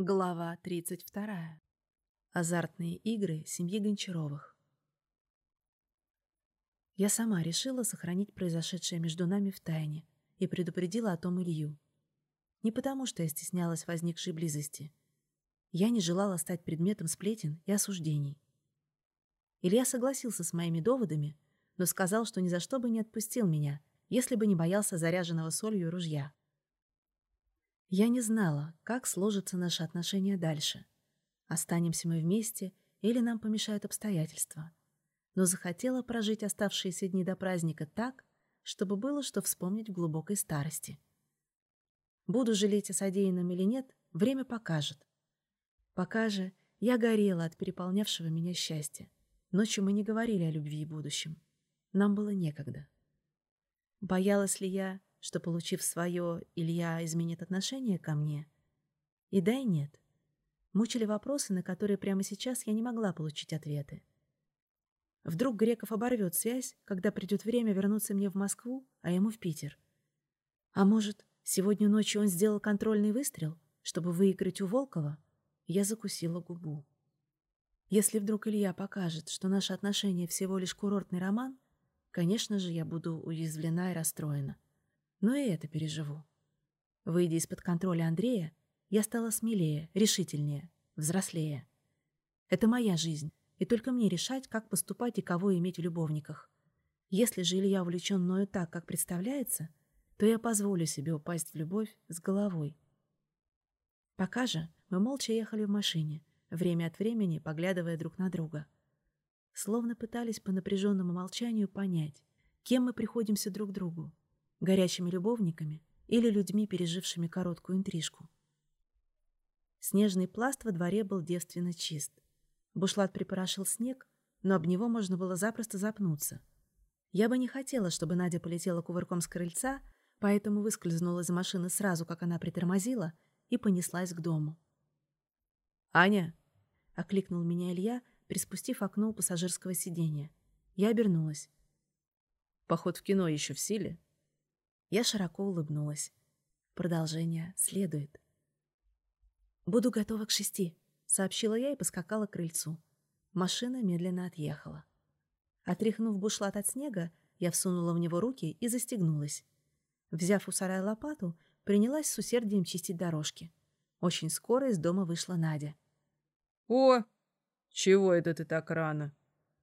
Глава 32. Азартные игры семьи Гончаровых. Я сама решила сохранить произошедшее между нами в тайне и предупредила о том Илью. Не потому, что я стеснялась возникшей близости. Я не желала стать предметом сплетен и осуждений. Илья согласился с моими доводами, но сказал, что ни за что бы не отпустил меня, если бы не боялся заряженного солью ружья. Я не знала, как сложатся наши отношения дальше. Останемся мы вместе или нам помешают обстоятельства. Но захотела прожить оставшиеся дни до праздника так, чтобы было что вспомнить в глубокой старости. Буду жалеть о содеянном или нет, время покажет. Пока же я горела от переполнявшего меня счастья. Ночью мы не говорили о любви и будущем. Нам было некогда. Боялась ли я, что, получив свое, Илья изменит отношение ко мне? И да, и нет. Мучили вопросы, на которые прямо сейчас я не могла получить ответы. Вдруг Греков оборвет связь, когда придет время вернуться мне в Москву, а ему в Питер. А может, сегодня ночью он сделал контрольный выстрел, чтобы выиграть у Волкова? Я закусила губу. Если вдруг Илья покажет, что наши отношения всего лишь курортный роман, конечно же, я буду уязвлена и расстроена но и это переживу. Выйдя из-под контроля Андрея, я стала смелее, решительнее, взрослее. Это моя жизнь, и только мне решать, как поступать и кого иметь в любовниках. Если же Илья увлечен мною так, как представляется, то я позволю себе упасть в любовь с головой. Пока же мы молча ехали в машине, время от времени поглядывая друг на друга. Словно пытались по напряженному молчанию понять, кем мы приходимся друг другу горячими любовниками или людьми, пережившими короткую интрижку. Снежный пласт во дворе был девственно чист. Бушлат припорошил снег, но об него можно было запросто запнуться. Я бы не хотела, чтобы Надя полетела кувырком с крыльца, поэтому выскользнула из машины сразу, как она притормозила, и понеслась к дому. «Аня!» — окликнул меня Илья, приспустив окно у пассажирского сиденья. Я обернулась. «Поход в кино еще в силе?» Я широко улыбнулась. Продолжение следует. «Буду готова к шести», — сообщила я и поскакала к крыльцу. Машина медленно отъехала. Отряхнув бушлат от снега, я всунула в него руки и застегнулась. Взяв у сарая лопату, принялась с усердием чистить дорожки. Очень скоро из дома вышла Надя. «О, чего это ты так рано?»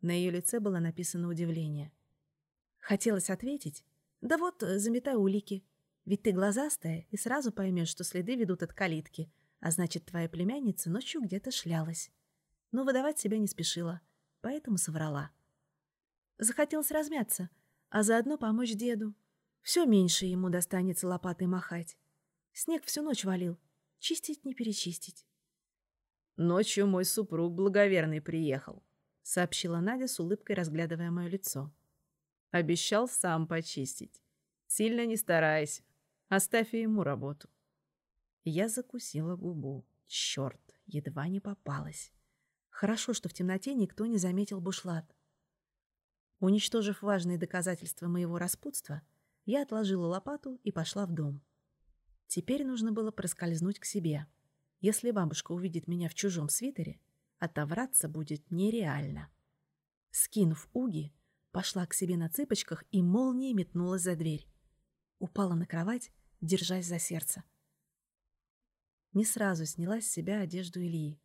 На ее лице было написано удивление. Хотелось ответить, да вот, э, заметай улики. Ведь ты глазастая и сразу поймешь, что следы ведут от калитки, а значит, твоя племянница ночью где-то шлялась. Но выдавать себя не спешила, поэтому соврала. Захотелось размяться, а заодно помочь деду. Все меньше ему достанется лопатой махать. Снег всю ночь валил, чистить не перечистить. «Ночью мой супруг благоверный приехал», — сообщила Надя с улыбкой, разглядывая мое лицо. Обещал сам почистить. Сильно не старайся. Оставь ему работу. Я закусила губу. Черт, едва не попалась. Хорошо, что в темноте никто не заметил бушлат. Уничтожив важные доказательства моего распутства, я отложила лопату и пошла в дом. Теперь нужно было проскользнуть к себе. Если бабушка увидит меня в чужом свитере, отовраться будет нереально. Скинув уги, пошла к себе на цыпочках и молнией метнулась за дверь. Упала на кровать, держась за сердце. Не сразу сняла с себя одежду Ильи.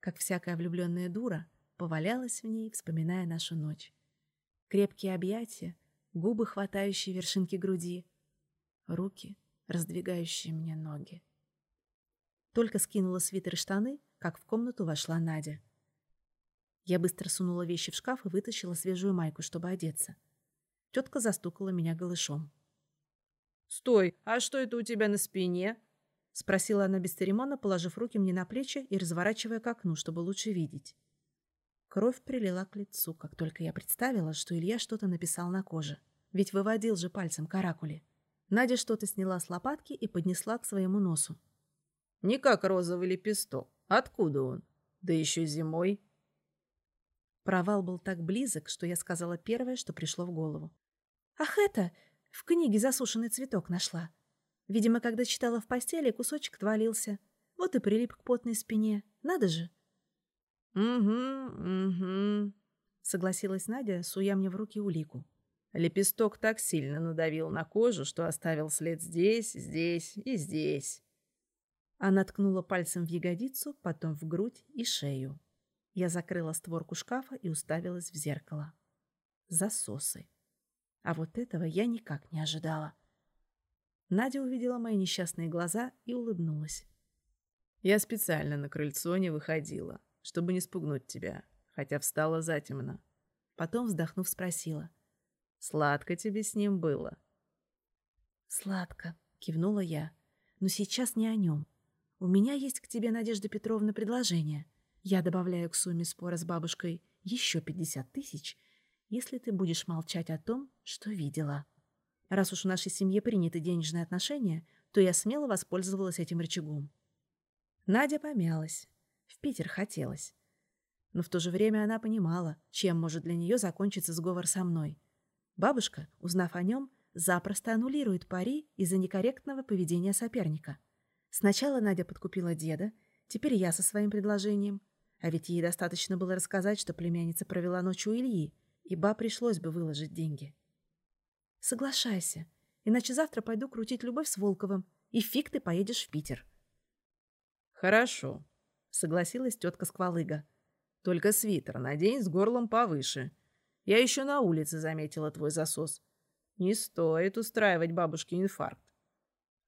Как всякая влюбленная дура, повалялась в ней, вспоминая нашу ночь. Крепкие объятия, губы, хватающие вершинки груди, руки, раздвигающие мне ноги. Только скинула свитер и штаны, как в комнату вошла Надя. Я быстро сунула вещи в шкаф и вытащила свежую майку, чтобы одеться. Тетка застукала меня голышом. «Стой! А что это у тебя на спине?» — спросила она бесцеремонно, положив руки мне на плечи и разворачивая к окну, чтобы лучше видеть. Кровь прилила к лицу, как только я представила, что Илья что-то написал на коже. Ведь выводил же пальцем каракули. Надя что-то сняла с лопатки и поднесла к своему носу. «Не как розовый лепесток. Откуда он? Да еще зимой». Провал был так близок, что я сказала первое, что пришло в голову. «Ах, это! В книге засушенный цветок нашла. Видимо, когда читала в постели, кусочек отвалился. Вот и прилип к потной спине. Надо же. «Угу, угу», — согласилась Надя, суя мне в руки улику. Лепесток так сильно надавил на кожу, что оставил след здесь, здесь и здесь. Она ткнула пальцем в ягодицу, потом в грудь и шею. Я закрыла створку шкафа и уставилась в зеркало. Засосы. А вот этого я никак не ожидала. Надя увидела мои несчастные глаза и улыбнулась. Я специально на крыльцо не выходила, чтобы не спугнуть тебя, хотя встала затемно. Потом, вздохнув, спросила. «Сладко тебе с ним было?» «Сладко», — кивнула я. «Но сейчас не о нем. У меня есть к тебе, Надежда Петровна, предложение. Я добавляю к сумме спора с бабушкой еще пятьдесят тысяч, если ты будешь молчать о том, что видела. Раз уж в нашей семье приняты денежные отношения, то я смело воспользовалась этим рычагом. Надя помялась. В Питер хотелось. Но в то же время она понимала, чем может для нее закончиться сговор со мной. Бабушка, узнав о нем, запросто аннулирует пари из-за некорректного поведения соперника. Сначала Надя подкупила деда, теперь я со своим предложением. А ведь ей достаточно было рассказать, что племянница провела ночь у Ильи, и ба пришлось бы выложить деньги. «Соглашайся, иначе завтра пойду крутить любовь с Волковым, и фиг ты поедешь в Питер». «Хорошо», — согласилась тетка Сквалыга. «Только свитер надень с горлом повыше. Я еще на улице заметила твой засос. Не стоит устраивать бабушке инфаркт.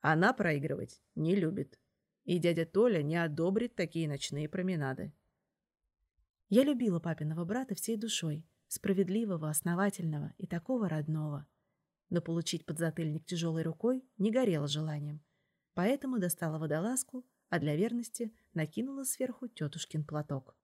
Она проигрывать не любит. И дядя Толя не одобрит такие ночные променады». Я любила папиного брата всей душой, справедливого, основательного и такого родного. Но получить подзатыльник тяжелой рукой не горело желанием. Поэтому достала водолазку, а для верности накинула сверху тетушкин платок.